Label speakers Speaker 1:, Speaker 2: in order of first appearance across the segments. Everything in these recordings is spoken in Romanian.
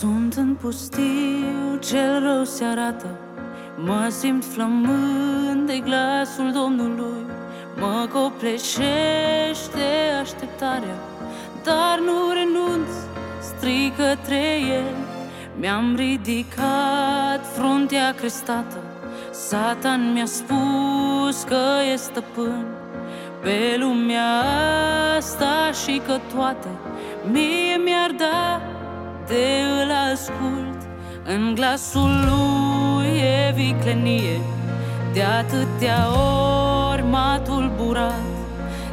Speaker 1: Sunt în pustiu, cel rău se arată. Mă simt flămând de glasul Domnului. Mă copleșește așteptarea Dar nu renunț, strig către El Mi-am ridicat fruntea crestată. Satan mi-a spus că e stăpân. Pe lumea asta și că toate Mie mi-ar da de îl ascult. În glasul lui e viclenie De atâtea ori m-a tulburat.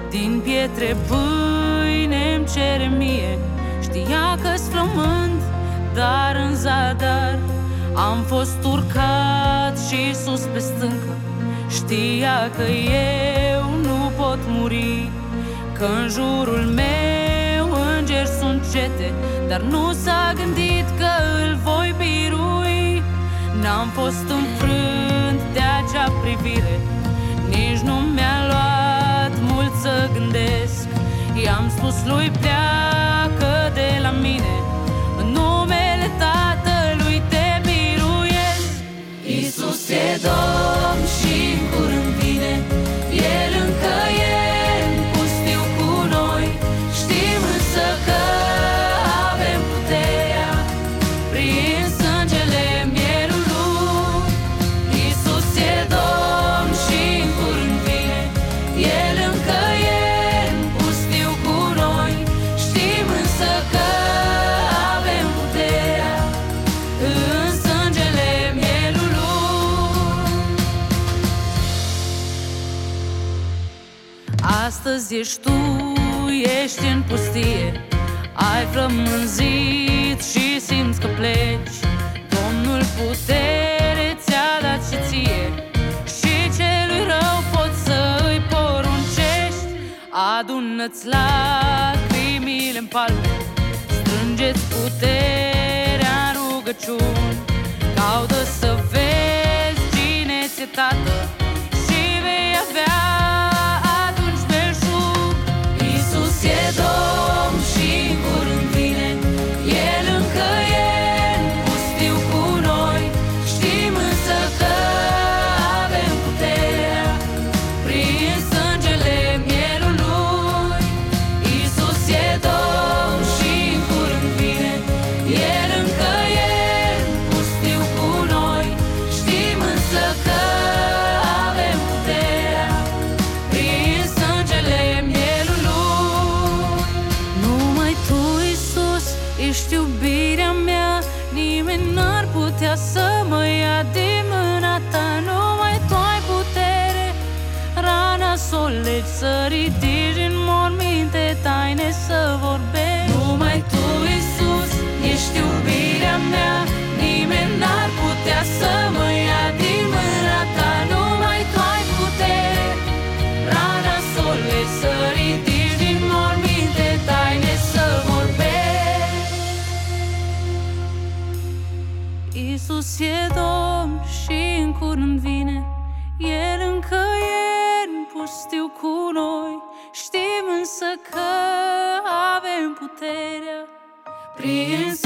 Speaker 1: Din pietre pâine-mi cere mie Știa că-s flămând, dar în zadar Am fost urcat și sus pe stâncă. Știa că eu nu pot muri Că în jurul meu îngeri sunt cete dar nu s-a gândit că îl voi birui. N-am fost înfrânt de acea privire Nici nu mi-a luat mult să gândesc. I-am spus lui pleacă Astăzi ești tu, ești în pustie. Ai frămânzit și simți că pleci. Domnul putere ți-a dat și ție. Și celui rău poți să îi poruncești. Adună-ți lacrimile în palme. Strângeți puterea în rugăciuni. Caută să vezi cine ți-e tată Ești iubirea mea, nimeni n-ar putea să mă ia din mâna ta. Numai tu ai putere, rana să o legi, să ridici Iisus e Domn și în curând vine. El încă e în pustiu cu noi. Știm însă că avem puterea. Prins